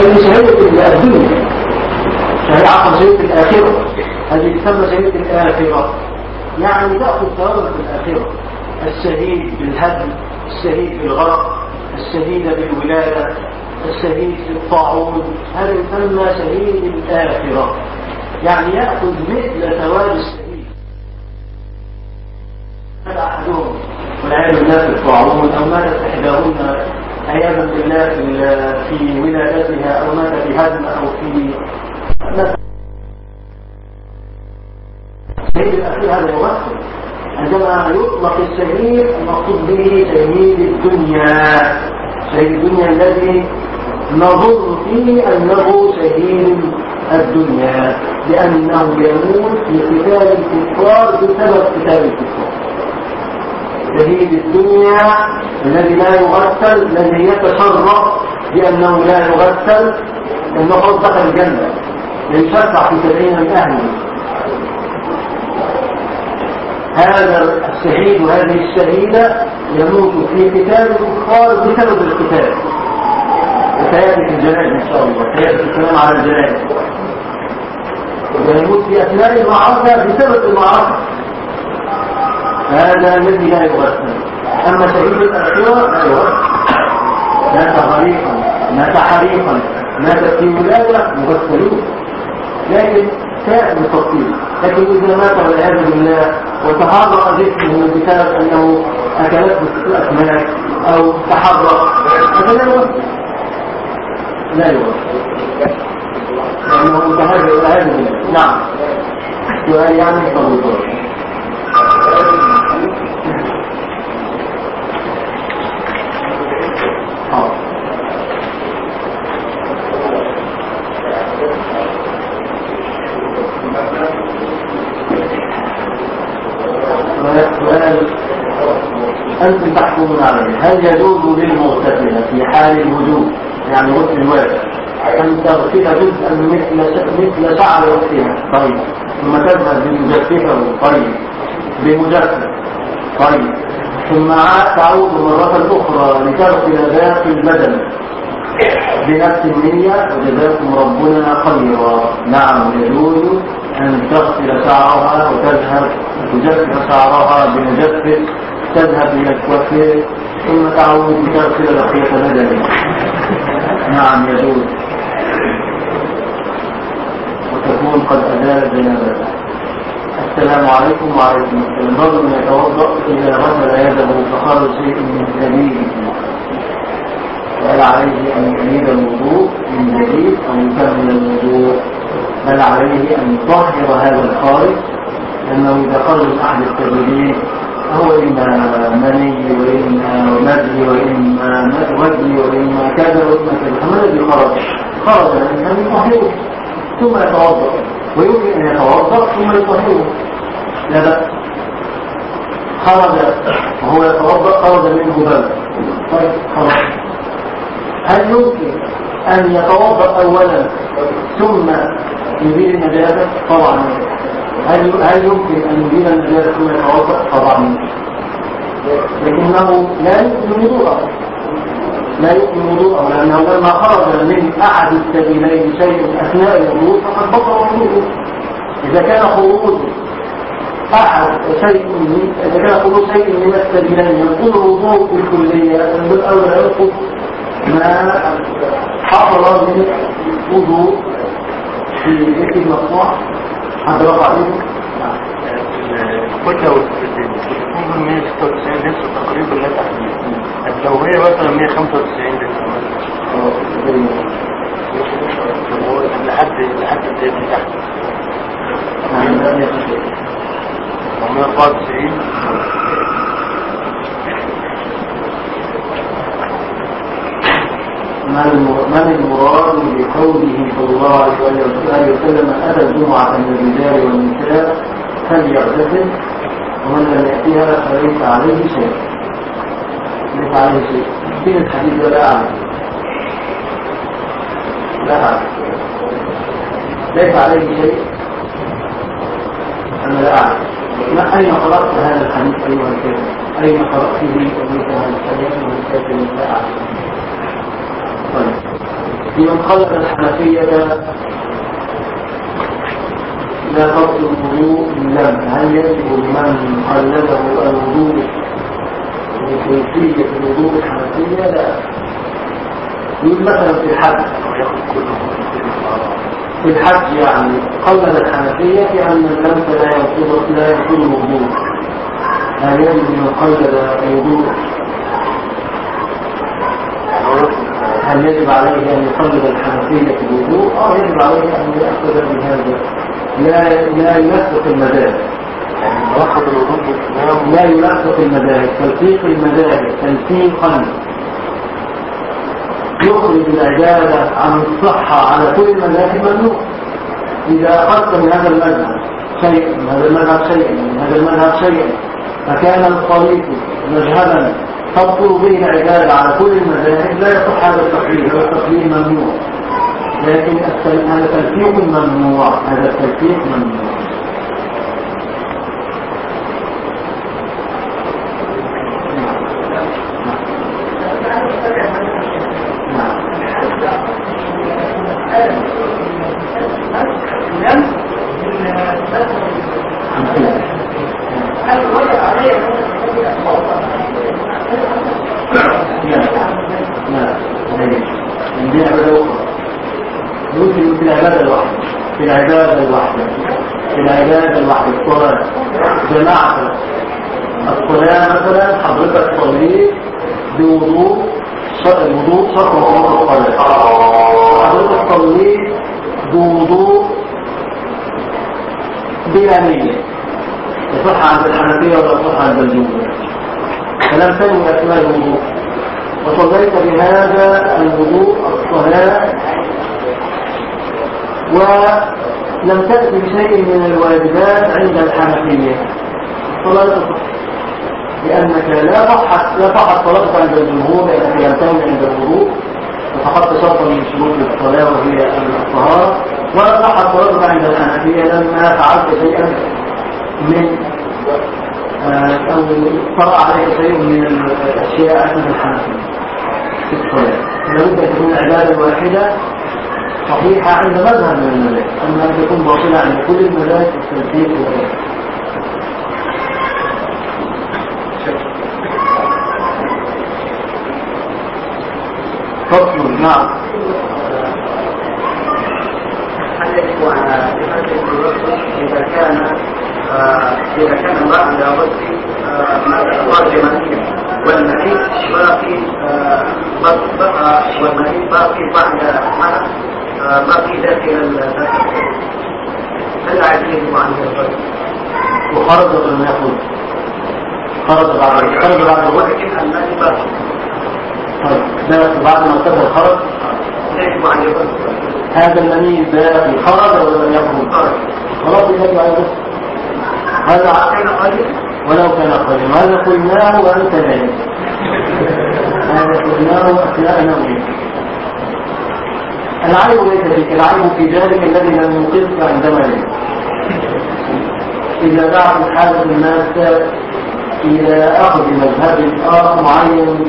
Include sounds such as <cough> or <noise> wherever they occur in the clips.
هذه شهادة الدنيا شهادة عقل شهادة الآخرة. هذه تسمى شهادة الآخرة. يعني تأخذ في الآخرة الشهيد بالهدم الشهيد بالغرق الشهيد بالولادة الشهيد في الطاعون هذا يسمى شهيد الآخرة. يعني يأخذ مثل ثواب الشهيد. هذا أحدهم والعياذ بالله في الطاعون. أو ماتت إحداهن عياذا بالله في ولادتها أو مات بهدم أو في الشهيد الأخير هذا يمثل عندما يطلق الشهيد المقصود به شهيد الدنيا. شهيد الدنيا الذي نظن فيه أنه شهيد الدنيا لأنه يموت في قتال الكفار بسبب قتال الكفار. شهيد الدنيا الذي لا يغسل الذي يتشرف بأنه لا يغسل لأنه قد دخل الجنة. يشفع في سبعين من أهله هذا الشهيد وهذه الشهيدة يموت في قتال الكفار بسبب القتال. وسيأتي في الجنائز إن شاء الله. سيأتي الكلام على الجنائز. ويموت في أثناء المعركة بسبب المعركة. هذا الذي لا يغسل أما شهيد الأخيرة لا يغسل مات غريقا مات حريقا مات في ولادة مغسلون لكن سائر بالتفصيل لكن إذا مات والعياذ بالله وتحرق جسمه بسبب أنه أكلته الأسماك أو تحرق هذا لا يغسل لا يغسل لأنه متهرب والعياذ بالله نعم. سؤال يعني تفضل أنتم تحكمون عليه. هل يجوز للمغتسلة في حال الوجود يعني غسل الواجب أن تغسل جزءا مثل مثل شعر رأسها طيب. ثم تذهب بمجففه طيب. بمجفف طيب. ثم تعود مرة أخرى لتغسل باقي البدن. بنفس النية وجزاكم ربنا خيرا. نعم يجوز أن تغسل شعرها وتذهب تجفف شعرها بمجفف تذهب إلى الكوافير ثم تعود لتغسل بقية بدنك نعم يجوز وتكون قد أزالت جنابته السلام عليكم وعليكم السلام. رجل يتوضأ إذا غسل يده فخرج شيء من سبيله وهل عليه أن يعيد الوضوء من جديد أو يكمل الوضوء. بل عليه أن يطهر هذا الخارج لأنه إذا خرج أحد السبيلين هو إما مني وإما مدي وإما ودي وإما كذا وإما كذا. فما الذي خرج؟ خرج الإنسان يطهره ثم يتوضأ. ويمكن أن يتوضأ ثم يطهره لا بأس. خرج وهو يتوضأ خرج منه بلد طيب خلاص هل يمكن أن يتوضأ أولا ثم يزيل النجاسة؟ طبعا. هل هل يمكن أن يزيل النجاسة ثم يتوضأ؟ طبعا لكنه لا يمكن وضوءه لا يمكن وضوءه لأنه لما خرج من أحد السبيلين شيء أثناء الوضوء فقد بطل وضوءه إذا كان خروج أحد شيء من إذا كان خروج شيء من السبيلين الوضوء بالكلية ينقض أو لا ينقض ما حصل من وضوء في ذكر المصنوع حد رفع عليه الكتلة والتكون 196 لسه تقريبا لا تحديد لو هي مثلا 195 لسه لحد لحد الدقيقة اللي تحت. 194 من المراد بقوله صلى الله عليه وسلم أتى الجمعة من الرجال والنساء فليغتسل ومن لم يأتيها فليس عليه شيء. ليس عليه شيء. فين الحديث ده لا أعلم. لا أعلم. ليس عليه شيء. أنا لا أعلم. ما أين قرأت هذا الحديث أيها الكاتب أين قرأته وليس هذا الحديث الكاتب لا أعلم. طيب لمن خلق الحنفية لا تبطل الوضوء باللم هل يجب لمن قلده الوضوء بكيفية الوضوء الحنفية؟ لا. يقول مثلا في الحج. في الحج يعني قلد الحنفية بأن اللمس لا ينقض لا ينقض الوضوء هل يجب لمن قلد الوضوء هل يجب عليه أن يقلد الحنفية في الوضوء أو يجب عليه أن يأخذ بهذا. لا لا يلفق المذاهب. لا يلفق المذاهب. تلفيق المذاهب تلفيقا يخرج العبادة عن الصحة على كل المذاهب ممنوع إذا أخذت من هذا المذهب شيئا من هذا المذهب شيئا من هذا المذهب شيئا فكان الطريق مذهبا. تبطل به العبادة على كل المذاهب لا يصح هذا التقليد هذا التقليد ممنوع. لكن هذا تلفيق ممنوع هذا التلفيق ممنوع نعم دي عبادة أخرى يمكن في العبادة الواحدة في العبادة الواحدة في العبادة الواحدة الصلاة جماعة الصلاة مثلا حضرتك صليت بوضوء شرط الوضوء شرط من شروط الصلاة حضرتك صليت بوضوء بلا نية. يصح عند الحنفية ولا يصح عند الجمهور. فلم تنوي أثناء الوضوء. وصليت بهذا الوضوء الصلاة ولم تأتي بشيء من الواجبات عند الحنفية. الصلاة لأنك لا صحت لا صحت صلاتك عند الجمهور لأنك تنوي عند الوضوء وفقدت شرطا من شروط الصلاة وهي الطهارة ولا صحت صلاتك عند الحنفية لما فعلت شيئا من آه، أو طرأ عليك شيء من الأشياء أثناء الحنفية. في الصلاة لابد أن تكون العبادة الواحدة صحيحة عند مذهب من المذاهب أما أن تكون باطلة عند كل المذاهب في التنفيذ فصل نعم هل يجب على لحد الرجل إذا كان إذا كان امرأة أموال جمالية والمريض باقي بقى والمريض باقي بعد آه، باقي داخل هل يجب عن الرجل؟ وخرج يخرج خرج بعد خرج بعد الوقت المريض باقي طيب بعد ما ارتفع الخرج. هذا المني الباقي خرج ولا لم يخرج خرج خلاص يجب على هذا ولو كان قديم هذا قلناه وأنت نايم هذا قلناه أثناء نومك؟ العيب ليس فيك العيب في ذلك الذي لم يوقفك عندما نمت إذا دعت الحاجة الناس إلى أخذ مذهب آخر معين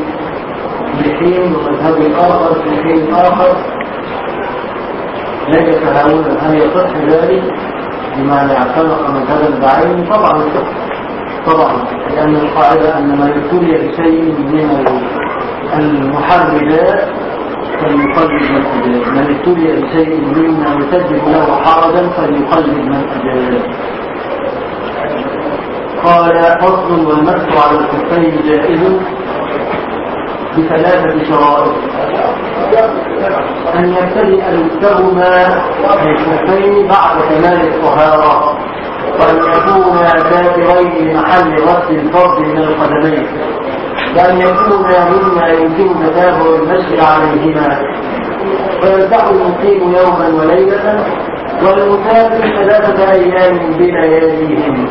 بحين ومذهب آخر في حين آخر ليس تهاونا هل يصح ذلك؟ بمعنى اعتنق مذهبا بعينه. طبعا يصح. طبعا. لأن القاعدة أن من ابتلي بشيء من المحرمات فليقلد من أجاب من ابتلي بشيء مما يسبب له حرجا فليقلد من أجاب قال فصل والمسح على الكفين جائز. بثلاثة شرائط أن يبتدئ الكهما الكفين بعد كمال الطهارة وأن يكونا كافرين لمحل غسل الفرد من القدمين. وأن يكونا مما يمكن تتابع المشي عليهما. ويرتاح المقيم يوما وليلة والمسافر ثلاثة أيام بلياليهم.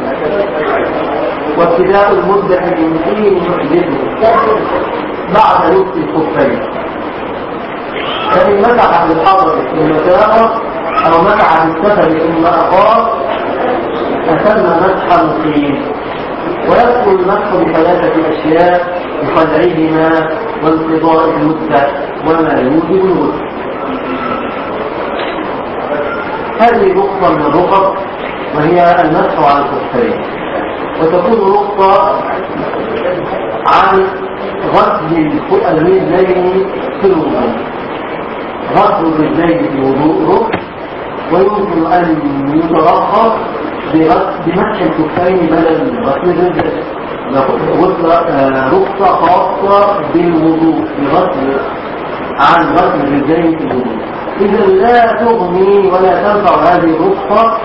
وابتداء المدة من حين يحدثه بعد لبس الخفين فإن مسح بالحضر ثم سافر أو مسح بالسفر ثم أقام أتم مسح مقيم ويدخل المسح بثلاثة أشياء بخلعهما وانقضاء المدة وما يوجب الغسل هذه رخصة من الرخص وهي المسح على الكفين وتكون رخصة عن غسل الرجلين في الوضوء غسل الرجلين في الوضوء ويمكن أن يترخص بمسح الكفين بدل غسل الرجلين رخصة خاصة بالوضوء بغسل عن غسل الرجلين في الوضوء. إذا لا تغني ولا تنفع هذه الرخصة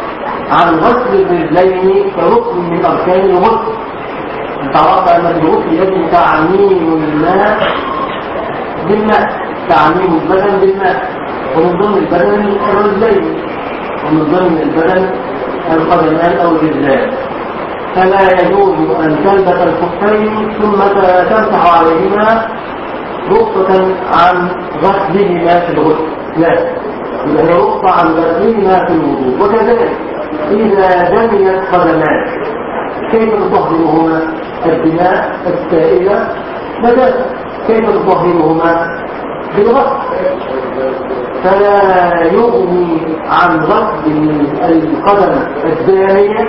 عن غسل الرجلين كركن من أركان الغسل. انت عرفت أن الغسل يجب تعميم الماء بالماء. تعميم البدن بالماء. ومن ضمن البدن الرجلين. ومن ضمن البدن القدمان أو الرجلان فلا يجوز أن تلبس الخفين ثم تمسح عليهما رخصة عن غسلهما في الغسل. لا. إذا رخصة عن غسلهما في الوضوء. وكذلك إذا دميت قدمان كيف تطهرهما الدماء السائلة. بدل كيف تطهرهما بالغسل. فلا يغني عن غسل القدم الدانية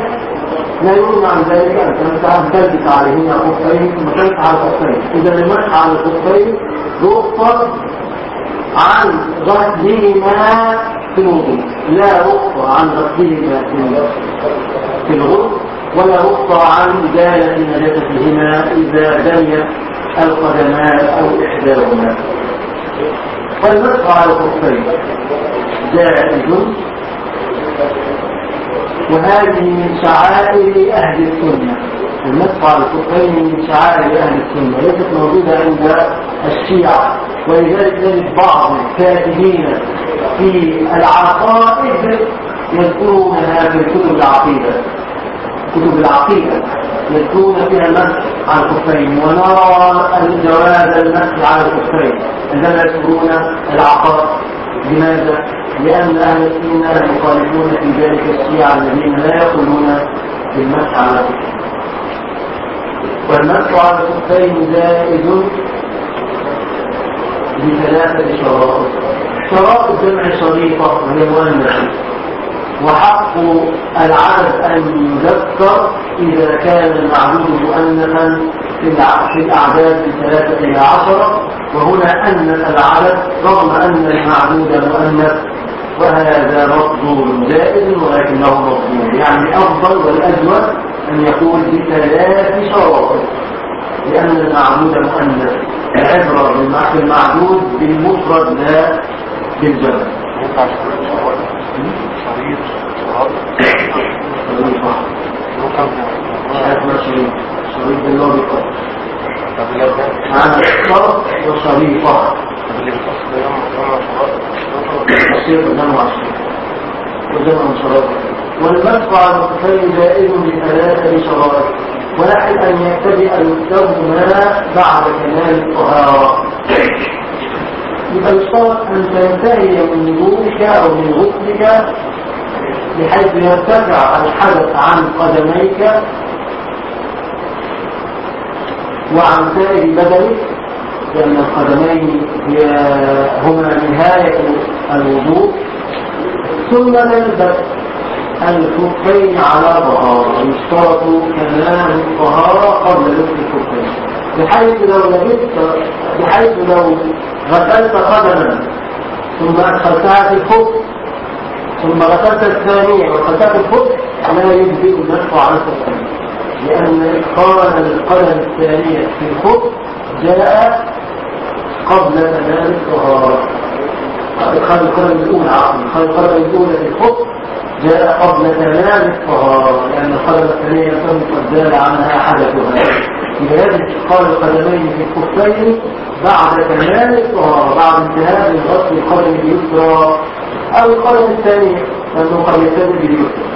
لا يغني عن ذلك. أن تمسح تلبس عليهن ثم تمسح على الخفين إذا المسح على الخفين رخصة عن غسلهما في الوضوء. لا رخصة عن غسلهما في الغسل ولا عن إزالة نجاستهما إذا دميت القدمان أو إحداهما. فالمسح على الخفين جائز. وهذه من شعائر أهل السنة. المسح على الخفين من شعائر أهل السنة. ليست موجودة عند الشيعة. ولذلك نجد بعض الكاتبين في العقائد يذكرونها في كتب العقيدة. كتب العقيدة يذكرون فيها المسح على الخفين ونرى جواز المسح على الخفين عندما يذكرون العقائد. لماذا؟ لأن أهل السنة يخالفون في ذلك الشيعة الذين لا يقولون بالمسح على الخفين والمسح على الخفين زائد بثلاثة شرائط. شرائط جمع شريطة وهي مؤنثة وحق العدد أن يذكر إذا كان المعدود مؤنثا في الأعداد من ثلاثة إلى عشرة وهنا أنث العدد رغم أن المعدود مؤنث وهذا مفضول جائز ولكنه مفضول يعني أفضل والأجود أن يكون بثلاث شرائط لأن المعدود مؤنث العبرة بالمعدود بالمفرد لا بالجمع. شريط شريط باللوبقة معنى الشرط وشريطة الشيء جمع الشيء وجمع شرط والمدفع المتخيل جائز بثلاثة شرائط واحد أن يبتدئ الدوما بعد كمال الطهارة يبقى يشترط أن تنتهي من وضوءك أو من غسلك بحيث يرتفع الحدث عن قدميك وعن سائر بدنك لأن القدمين هما نهاية الوضوء. ثم تلبس الكفين على طهارة يشترط كمال الطهارة قبل لبس الكفين. بحيث لو لبست بحيث لو غسلت قدما ثم أدخلتها في الخف ثم غسلت الثانية وغسلت الخف لا يجزئ النفس على الكفين لأن إدخال القدم الثانية في الخف جاء قبل تمام الطهارة. إدخال القدم الأولى عقل إدخال القدم الأولى في الخف جاء قبل تمام الطهارة لأن القدم الثانية قد زال عنها حدثها لهذا اتقال القدمين في الكفين بعد تمام الطهارة بعد انتهاء من غسل القدم اليسرى. أو القدم الثانية لأنه قد يبتدئ باليسرى.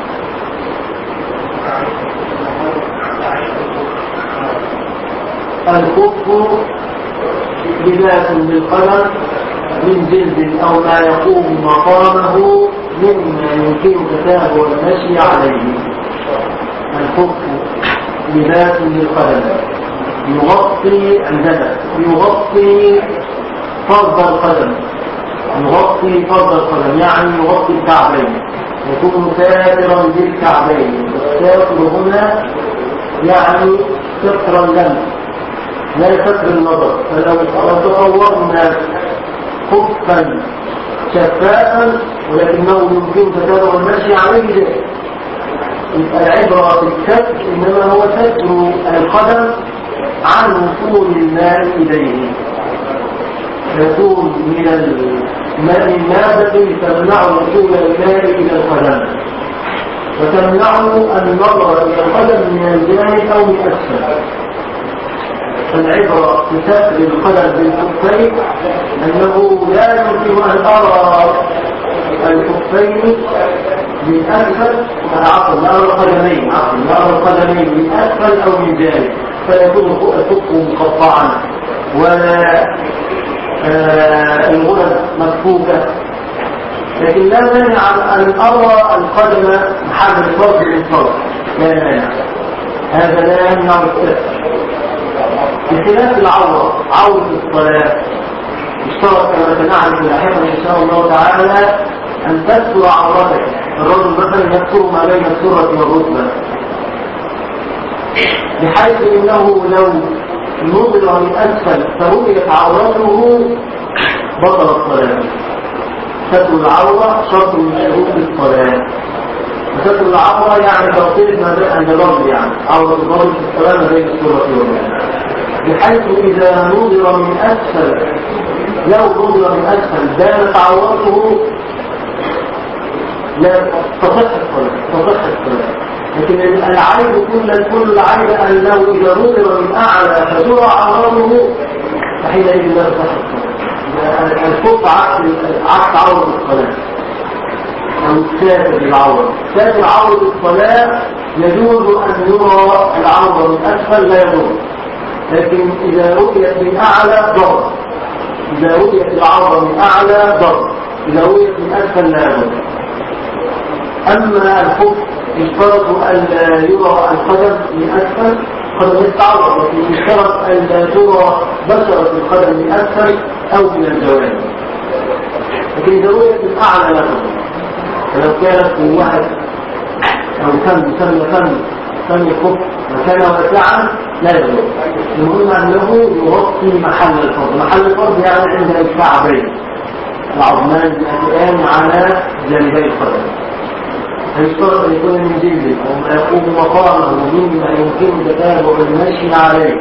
الخف لباس للقدم من جلد أو ما يقوم مقامه مما يمكن تتابع المشي عليه. الخف لباس للقدم يغطي عندنا يغطي فرض القدم. يغطي فرض القدم. يعني يغطي الكعبين. يكون ساترا بالكعبين. الساتر هنا يعني ستر اللمس لا ستر النظر. فلو تصورنا خفا شفافا ولكنه يمكن تتابع المشي عليه. يبقى العبرة بالكتب إنما هو ستر القدم عن وصول الماء إليه. يكون من الماء النابت تمنع وصول الماء إلى القدم. وتمنع النظر إلى القدم من الجانب أو من أسفل فالعبرة بستر القدم بالكفين أنه لا يمكن أن أرى الكفين من أسفل عفوا لا القدمين عفوا لا القدمين من أسفل أو من جانب فيكون الكف مقطعا. ولا آه الغرز مكفوفة. لكن لا مانع أن أرى القدم محل الفرد من فرد لا مانع. هذا لا يمنع الكف بخلاف العورة عورة الصلاة. اشترط كما سنعرف لاحقا إن شاء الله تعالى أن تستر عورتك الرجل مثلا يستر ما بين السرة والركبة. بحيث إنه لو نظر من أسفل فرؤيت عورته بطل الصلاة. ستر العورة شرط من شروط الصلاة. ستر العورة يعني تغطية ما بين الرجل يعني. عورة الرجل في الصلاة ما بين السرة والركبة. بحيث إذا نظر من أسفل لو نظر من أسفل بانت عورته لا تصح الصلاة تصح الصلاة لكن العيب كل كل العيب أنه إذا نظر من أعلى فترى عورته فحينئذ لا تصح الصلاة الكف عكس عكس عورة الصلاة. أو ساتر العورة ساتر عورة الصلاة يجوز أن يرى العورة من أسفل لا يضر. لكن إذا رؤيت من أعلى ضر. إذا رؤيت العورة من أعلى ضر. إذا رؤيت من أسفل لا ضر أما الخف اشترط ألا يرى القدم من أسفل قدم يتعرض لكن اشترط ألا ترى بشرة القدم من أسفل أو من الجوانب لكن إذا رؤيت من أعلى لا ضر فلو كانت من واحد أو كم يسمى كم كم يخف مكان واسعا لا يضر. المهم أنه يغطي محل الفرض محل الفرض يعني عند الكعبين. العظمان الآن على جانبي القدم. فيشترط أن يكون من جلد أو ما يقوم مقامه مما يمكن تتابع المشي عليه.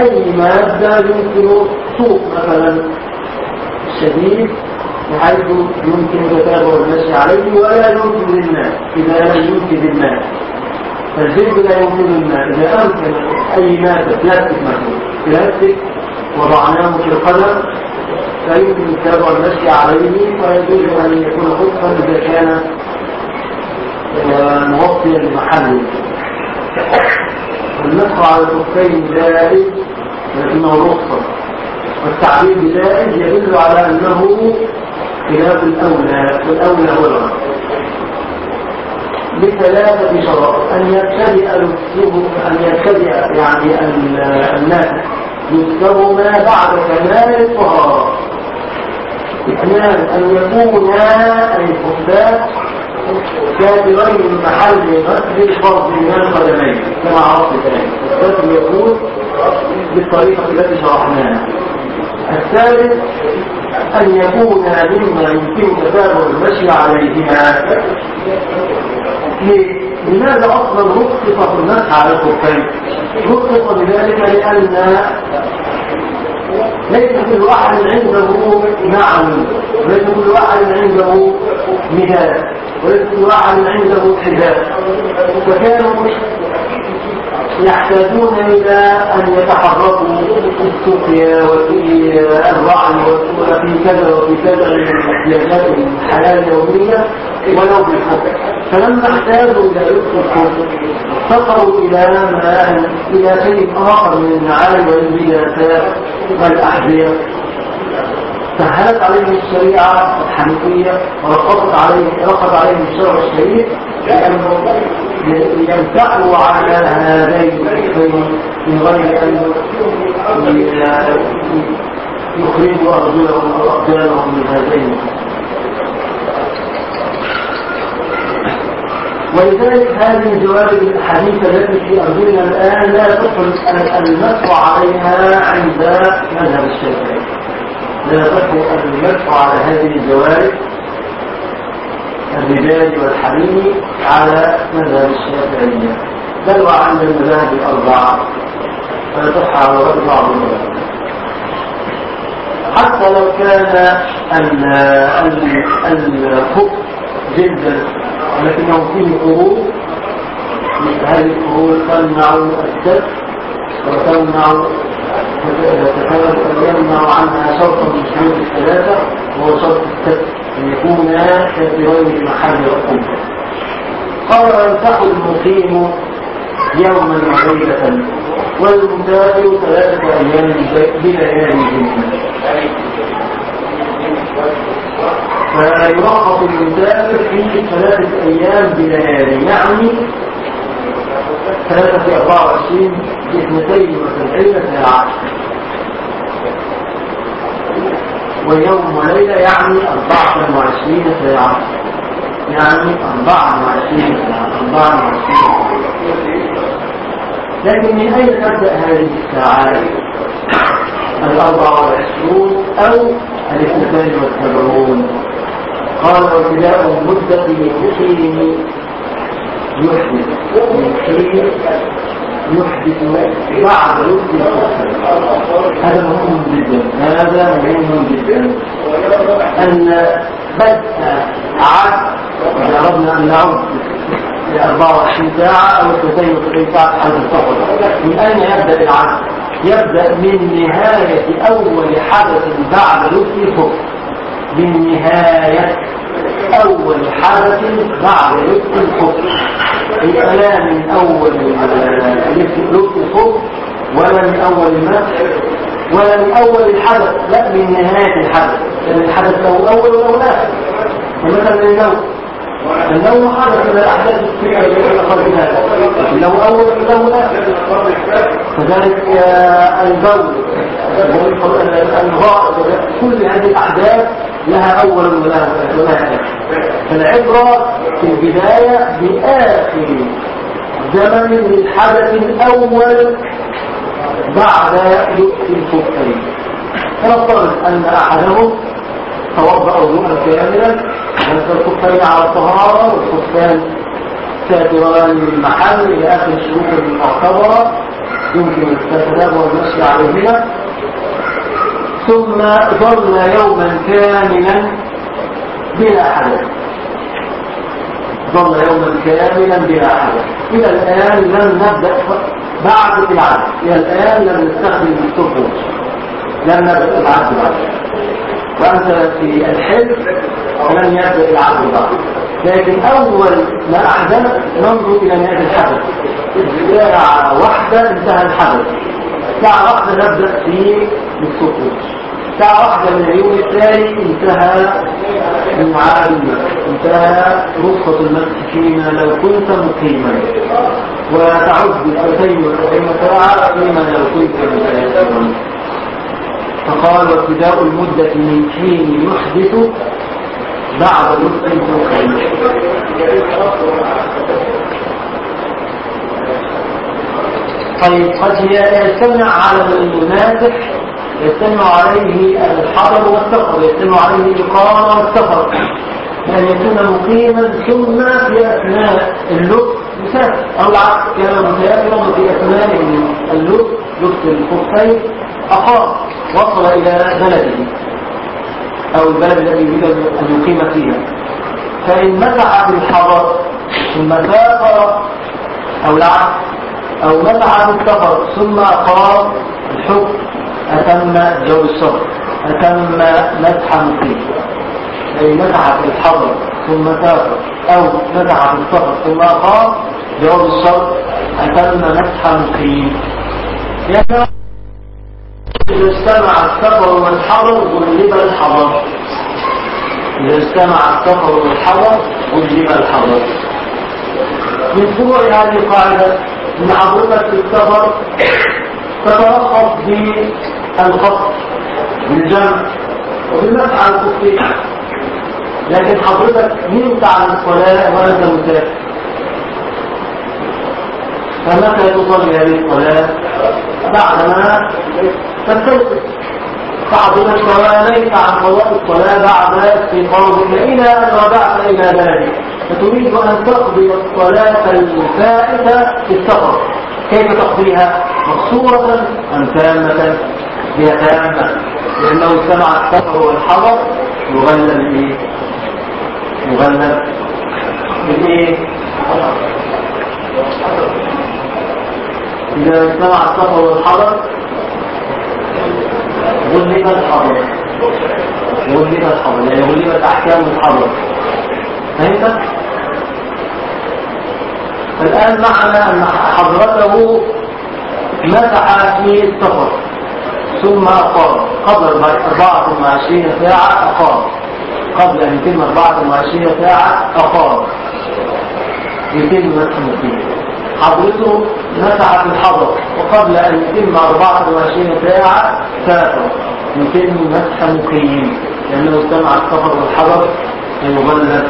أي مادة يمكن سوق مثلا شديد بحيث يمكن تتابع المشي عليه ولا يمكن للناس. إذا لم يمكن للناس. فالجلد لا يمكن للماء إذا أمكن أي مادة بلاستيك مثلا بلاستيك وضعناه في القدم. فيمكن تتابع المشي عليه ويجوز أن يكون خطفا إذا كان مغطيا لمحله المسح على الخفين جائز لكنه رخصة. والتعبير بجائز يدل على أنه خلاف الأولى والأولى هو الغرب بثلاثة شرائط. أن يبتدئ لبسه أن يبتدئ يعني الناس. لبسهما بعد كمال الطهارة. اثنان أن يكون الخفاف كافرين محل غسل الفرض من القدمين كما عرفت ذلك الثالث يكون بالطريقة التي شرحناها. الثالث أن يكون مما يمكن تتابع المشي عليهما لماذا رخص في المسح على الخفين؟ رخص بذلك لأن ليس كل واحد عنده نعم وليس كل واحد عنده مداد وليس كل واحد عنده حذاء فكانوا يحتاجون إلى أن يتحركوا في السقيا وفي الرعي وفي كذا وفي كذا من احتياجات الحياة اليومية ولو بالحب فلما احتاجوا إلى الحب فقروا إلى ما إلى شيء آخر من النعال والمياسات والأحذية. سهلت عليهم الشريعة الحنيفية ورقصت عليهم رقص عليهم الشرع الشريف ينفعوا على هذين الحكمين من غير أن يخرجوا أرجلهم وأقدامهم من هذين. ولذلك هذه الجوانب الحديثة التي في أرضنا الآن لا تدخل المسح عليها عند مذهب الشافعي. لا تدخل المسح على هذه الجوانب الرجال والحريم على مذهب الشافعية بل وعند المذاهب الأربعة فتصح على بعض حتى لو كان الفقه جدا ولكنه فيه قرود هذه القرود تمنع السد وتمنع يمنع عنها شرطا من شروط الثلاثة وهو شرط السد. أن يكونا كافرين بمحل الحكم قال ينفع المقيم يوما وليلة والمسافر ثلاثة أيام بلياليهن فيرخص المسافر في ثلاثة أيام بليالي يعني ثلاثة أربعة وعشرين باثنتين وسبعين ساعة ويوم وليلة يعني أربعة وعشرين ساعة. يعني أربعة وعشرين ساعة. أربعة وعشرين ساعة. لكن من أين تبدأ هذه الساعات الأربعة والعشرون أو الاثنتين والسبعون؟ قال وابتداء مدة من حين يحدث من حين يحدث لبس هذا مهم جدا. هذا مهم جدا. أن عد إذا أردنا أن نعد ل 24 ساعة أو 72 ساعة حد السفر من أين يبدأ العد؟ يبدأ من نهاية أول حدث بعد لبس الخف من نهاية أول حدث بعد لبس الخف لا من أول لبس الخف ولا من أول المسح ولا من أول الحدث. لا من نهاية الحدث. لأن الحدث له أول وله آخر. فمثلا النوم النوم حدث من الأحداث له أول وله آخر كذلك البول الغائب. كل هذه الأحداث لها أول ولا آخر فالعبرة في البداية بآخر زمن للحدث الأول بعد يؤتي الخفين فنفترض أن أحدهم توضأ وضوءا كاملا نزل الخفين على الطهارة والخفان ساتران للمحل إلى آخر الشروط المعتبرة يمكن التتناب والمشي عليهما. ثم ظل يوما كاملا بلا حدث ظل يوما كاملا بلا حدث إلى الآن لم نبدأ بعد العدد إلى الآن لم نستخدم السفر لم نبدأ العدد بعد وأنت في الحلم لم يبدأ العدد بعد لكن أول ما أحدث ننظر إلى نهاية الحدث. ساعة واحدة انتهى الحدث. ساعة واحدة نبدأ في السفر ساعة واحدة من اليوم الثاني انتهى المعاد. المسك انتهى رخصة المسك فيما لو كنت مقيما. وتعد بالألفين والأربعين ساعة فيما لو كنت مسافرا فقال وابتداء المدة من حين يحدث بعد نصف الفوقين طيب قد يستمع على المناسح يجتمع عليه الحضر والسفر يجتمع عليه الإقامة والسفر. بأن يكون مقيما ثم في أثناء اللبس مسافر أو العكس كان مسافرا وفي أثناء اللبس لبس الخفين أقام وصل إلى بلده أو البلد الذي يريد أن يقيم فيها. فإن مسح في الحضر ثم سافر أو العكس أو مسح في السفر ثم أقام الحكم أتم جو الصبر أتم مسح مقيم. أي مسح في الحضر ثم سافر أو مسح في السفر ثم أقام جواب الشرط أتم مسح مقيم. إذا اجتمع السفر والحضر غلب الحضر. إذا اجتمع السفر والحضر غلب الحضر. من فروع هذه القاعدة حضرتك في السفر تترخص بالقصد بالجمع على الكفين لكن حضرتك نمت عن الصلاة وأنت مسافر فمتى تصلي هذه الصلاة بعدما تستيقظ تعظم ثوانيك عن قضاء الصلاة بعد استيقاظك إلى أن رجعت إلى ذلك فتريد أن تقضي الصلاة الفائتة في السفر كيف تقضيها؟ مقصورة أم تامة؟ هي تامة لأنه اجتمع السفر والحضر يغلب بإيه؟ يغلب بإيه؟ إذا اجتمع السفر والحضر غلب الحضر. غلب الحضر يعني غلبت أحكام الحضر. فهمت؟ الآن معنا أن حضرته مسح في السفر. ثم أقام قبل 24 ساعة أقام قبل أن يتم 24 ساعة أقام يتم مسح حضرته في الحضر وقبل أن يتم 24 ساعة سافر يتم مسح مقيم لأنه اجتمع السفر والحضر فيغلب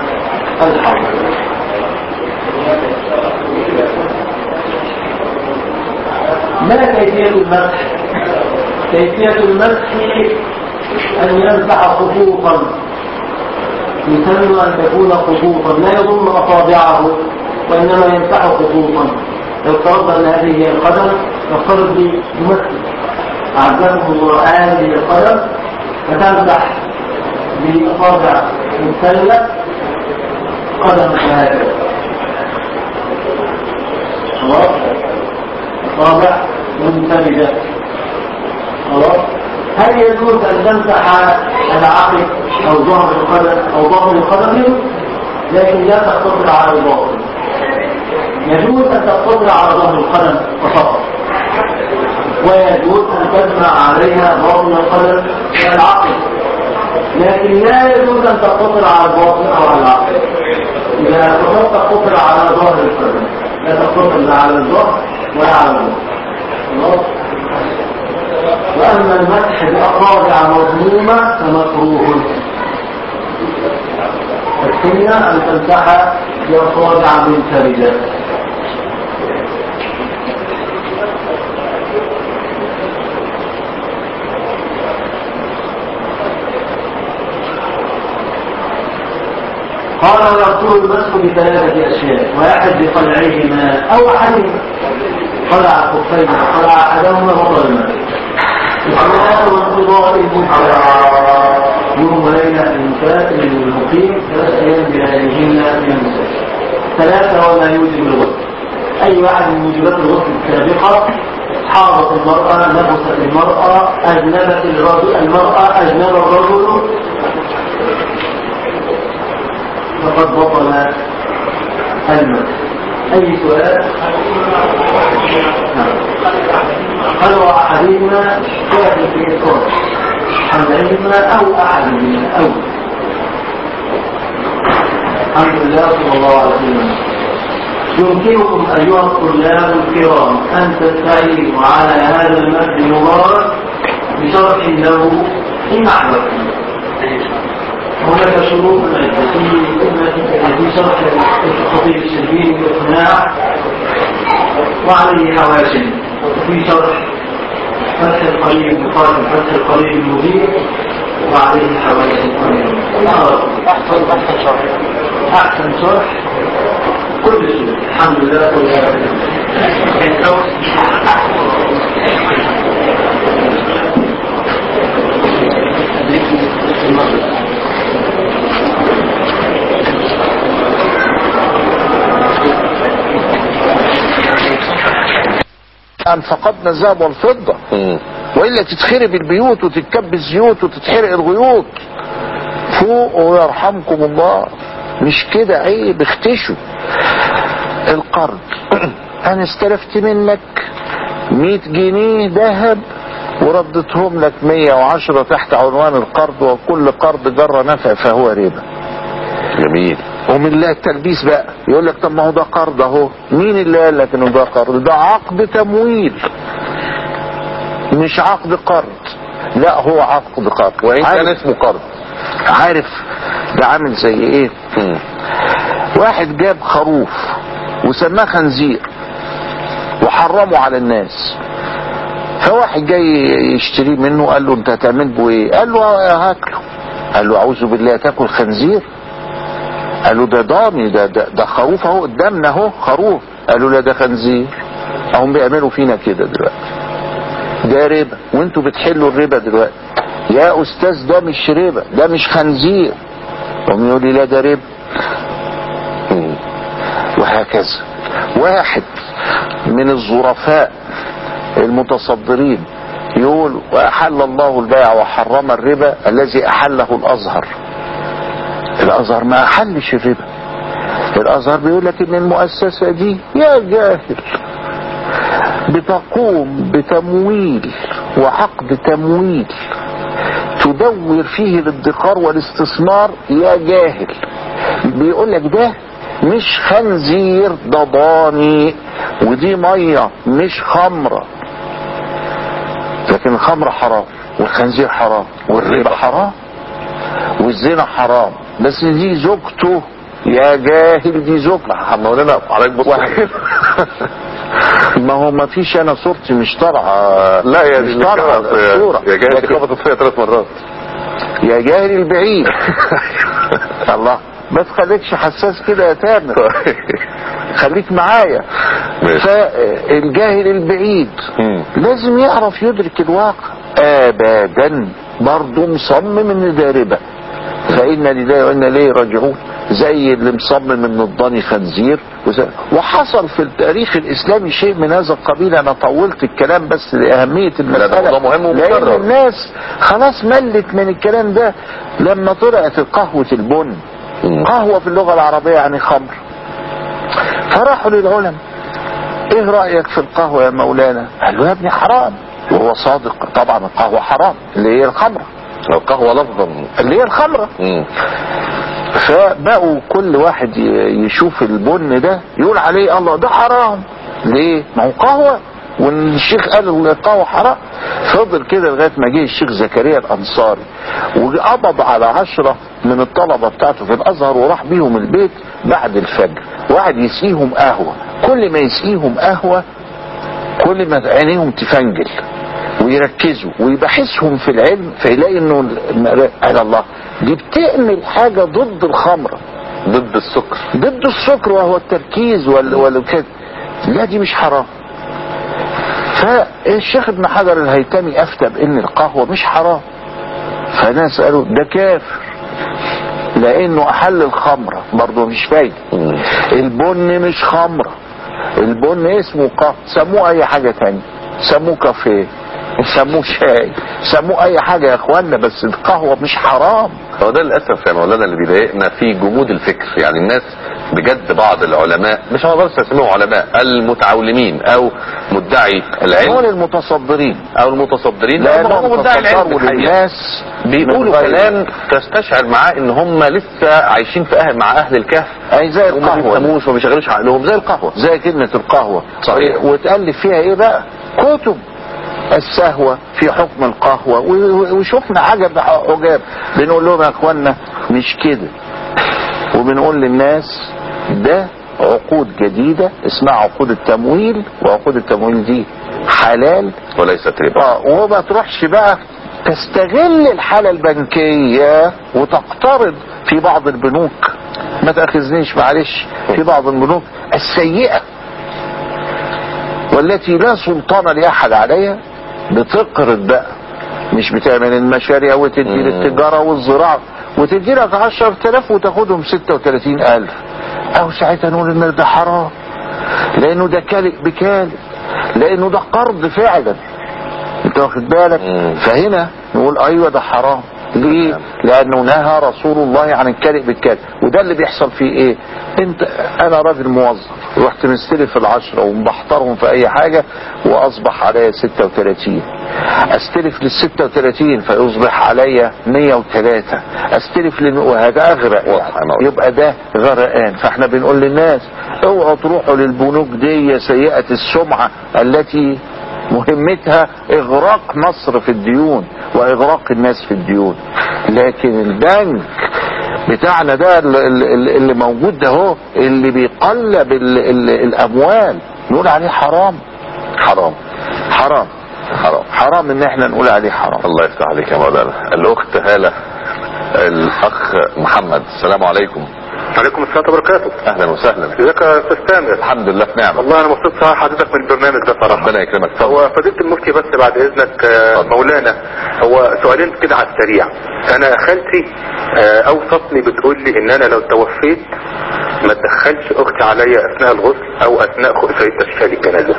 الحضر ما كيفية المسح؟ كيفية المسح أن يمسح خطوطا يسمى أن تكون خطوطا لا يضم أصابعه. وإنما يمسح خطوطا لو افترضنا أن هذه هي نفترض بمسح أعزكم الله هذه القدم فتمسح بأصابع مثلث قدم هكذا خلاص؟ أصابع منفردة خلاص؟ هل يجوز أن تمسح العقل أو ظهر القدم أو ظهر القدم؟ لكن لا تقتصر على الباطن. يجوز أن تقتصر على ظهر القدم فقط. ويجوز أن تجمع عليها باطن القدم والعقل لكن لا يجوز أن تقتصر على الباطن أو على العقل. إذا أردت تقتصر على ظهر القدم لا تقتصر لا على الظهر ولا على الباطن خلاص وأما المسح بأصابع مضمومة فمكروه. السنة أن تمسح بأصابع منفردة قال ويقول المسح بثلاثة أشياء واحد بقلعهما أو أحدهما قلع الخفين قلع أحدهما بطل المسح الصلاة وانقضاء المنكر يوم وليلة المساء للمقيم ثلاث أيام بلياليهن من المساء ثلاثة وما يوجب الغسل أي واحد من موجبات الغسل السابقة حاضت المرأة نفست المرأة أجنبت الرجل المرأة أجنب الرجل. فقد بطل المسح أي سؤال؟ نعم. قالوا أحدهما؟ كافي في إطار حملهما أو أحدهما أو الحمد لله صلى الله عليه وسلم يمكنكم أيها الطلاب الكرام أن تستعينوا على هذا المد المبارك بشرح له إن أحببتم هناك شروط في في شرح الخطيب الشربيني بالإقناع وعليه حواشي في شرح فتح القريب مقارن فتح القريب المبين وعليه حواشي أحسن أحسن شرح. أحسن شرح؟ كل شيء. الحمد لله كل أن فقدنا الذهب والفضة. وإلا تتخرب البيوت وتتكب الزيوت وتتحرق الغيوط. فوقوا يرحمكم الله. مش كده عيب اختشوا. القرض. <clears throat> أنا استلفت منك 100 جنيه ذهب وردتهم لك 110 تحت عنوان القرض وكل قرض جر نفع فهو ربا. جميل. ومن الله التلبيس بقى. يقول لك طب ما هو ده قرض اهو. مين اللي قال لك إنه ده قرض؟ ده عقد تمويل. مش عقد قرض. لا هو عقد قرض. وإن كان اسمه قرض. عارف ده عامل زي إيه؟ واحد جاب خروف وسماه خنزير وحرموا على الناس. فواحد جاي يشتري منه قال له انت هتعمل به إيه؟ قال له هاكله. قال له أعوذ بالله تاكل خنزير؟ قال له ده ضاني ده ده, ده خروف اهو قدامنا اهو خروف. قال له لا ده خنزير. هم بيعملوا فينا كده دلوقتي. ده ربا. وانتوا بتحلوا الربا دلوقتي. يا أستاذ ده مش ربا ده مش خنزير. هم يقول لي لا ده ربا. وهكذا. واحد من الظرفاء المتصدرين يقول وأحل الله البيع وحرم الربا الذي أحله الأزهر. الأزهر ما أحلش الربا الأزهر بيقول لك إن المؤسسة دي يا جاهل. بتقوم بتمويل وعقد تمويل تدور فيه الادخار والاستثمار يا جاهل. بيقول لك ده مش خنزير ده ودي مية مش خمرة. لكن الخمر حرام والخنزير حرام والربا حرام والزنا حرام. بس دي زوجته يا جاهل دي زوجته مولانا عليك بص. <laughs> ما هو ما فيش أنا صورتي مش طالعة. لا يا مش طالعة الصورة. يا جاي لكن- خبطت فيا ثلاث مرات. يا جاهل البعيد. <laughs> الله. ما تخليكش حساس كده يا تامر. خليك معايا. فالجاهل البعيد مم. لازم يعرف يدرك الواقع. ابدا برضه مصمم إن ده ربا فإنا لله وإنا إليه راجعون. زي اللي مصمم ان الضاني خنزير. وحصل في التاريخ الإسلامي شيء من هذا القبيل. أنا طولت الكلام بس لأهمية المساله موضوع مهم ومكرر. الناس خلاص ملت من الكلام ده لما طلعت قهوة البن. مم. قهوة في اللغة العربية يعني خمر. فراحوا للعلماء. إيه رأيك في القهوة يا مولانا؟ قال له يا ابني حرام. وهو صادق. طبعا القهوة حرام. اللي هي الخمره القهوة لفظا. اللي هي الخمرة. مم. فبقوا كل واحد يشوف البن ده يقول عليه الله ده حرام. ليه؟ ما هو قهوة. والشيخ قال القهوة حرام. فضل كده لغاية ما جه الشيخ زكريا الأنصاري وقبض على عشرة من الطلبة بتاعته في الأزهر وراح بيهم البيت بعد الفجر. وقعد يسقيهم قهوة. كل ما يسقيهم قهوة كل ما عينيهم تفنجل. ويركزوا ويبحثهم في العلم فيلاقي إنه قال الله دي بتعمل حاجة ضد الخمره ضد السكر. ضد السكر وهو التركيز وال وال كده لا دي مش حرام. فالشيخ ابن حجر الهيتمي أفتى بأن القهوة مش حرام. فناس قالوا ده كافر لأنه أحل الخمره برضه مش فايده. البن مش خمره البن اسمه قهوة سموه أي حاجة تانية. سموه كافيه. سموه شاي. سموه أي حاجة يا اخوانا بس القهوة مش حرام. هو ده للأسف يا مولانا اللي بيضايقنا في جمود الفكر. يعني الناس بجد بعض العلماء مش هنقدر نسميهم علماء المتعولمين أو مدعي العلم. المتصدرين أو المتصدرين لانهم هم مدعي العلم. للناس بيقولوا كلام تستشعر معاه إن هم لسه عايشين في أهل مع أهل الكهف. أي زي هم ما القهوة. بيفهموش وما بيشغلوش عقلهم. زي القهوة. زي كلمة القهوة. صحيح. وتالف فيها إيه بقى؟ كتب. السهوة في حكم القهوة. وشفنا عجب عجاب بنقول لهم يا اخوانا مش كده. وبنقول للناس ده عقود جديدة اسمها عقود التمويل وعقود التمويل دي حلال وليست ربا. آه وما تروحش بقى تستغل الحالة البنكية وتقترض في بعض البنوك. ما تأخذنيش معلش في بعض البنوك السيئة والتي لا سلطان لأحد عليها. بتقرض بقى مش بتعمل المشاريع وتدي. للتجارة والزراعة. وتدي لك 10000 وتاخدهم 36000 أو ساعتها نقول إن ده حرام. لأنه ده كالئ بكالئ. لأنه ده قرض فعلا. أنت واخد بالك. فهنا نقول أيوه ده حرام. ليه. لأنه نهى رسول الله عن الكلئ بالكلئ وده اللي بيحصل فيه إيه؟ أنت أنا راجل موظف رحت مستلف العشرة ومبحترهم في أي حاجة وأصبح عليا 36 أستلف لل 36 فيصبح عليا 103 أستلف لل وهذا أغرق. يعني. يبقى ده غرقان. فإحنا بنقول للناس اوعوا تروحوا للبنوك دي سيئة السمعة التي مهمتها إغراق مصر في الديون وإغراق الناس في الديون. لكن البنك بتاعنا ده اللي, موجود ده هو اللي بيقلب ال ال الأموال. نقول عليه حرام. حرام. حرام. حرام. حرام إن إحنا نقول عليه حرام. الله يفتح عليك يا مولانا الأخت هالة الأخ محمد. السلام عليكم. عليكم السلام وبركاته. أهلا وسهلا. ازيك يا أستاذ سامر. الحمد لله في نعمة. والله أنا مبسوط صراحة حضرتك من البرنامج ده صراحة. ربنا يكرمك. هو فضيلة المفتي بس بعد إذنك آه، اتفضل. مولانا هو سؤالين كده على السريع. أنا خالتي آه، أوصتني بتقول لي إن أنا لو توفيت ما تدخلش أختي عليا أثناء الغسل أو أثناء تشكيل الجنازه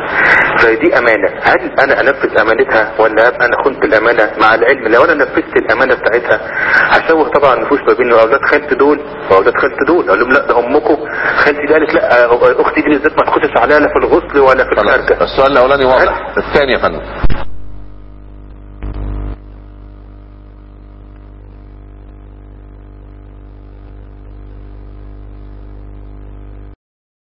فدي أمانة. هل أنا أنفذ أمانتها ولا أبقى أنا خنت الأمانة مع العلم؟ لو أنا نفذت الأمانة بتاعتها هشوه طبعا النفوس ما بين أولاد خالتي دول وأولاد خالتي دول. أقول لهم لا ده امكم خالتي قالت لا أختي دي بالذات ما تخشش عليها لا في الغسل ولا في الخارجه السؤال الأولاني واضح الثاني يا فندم.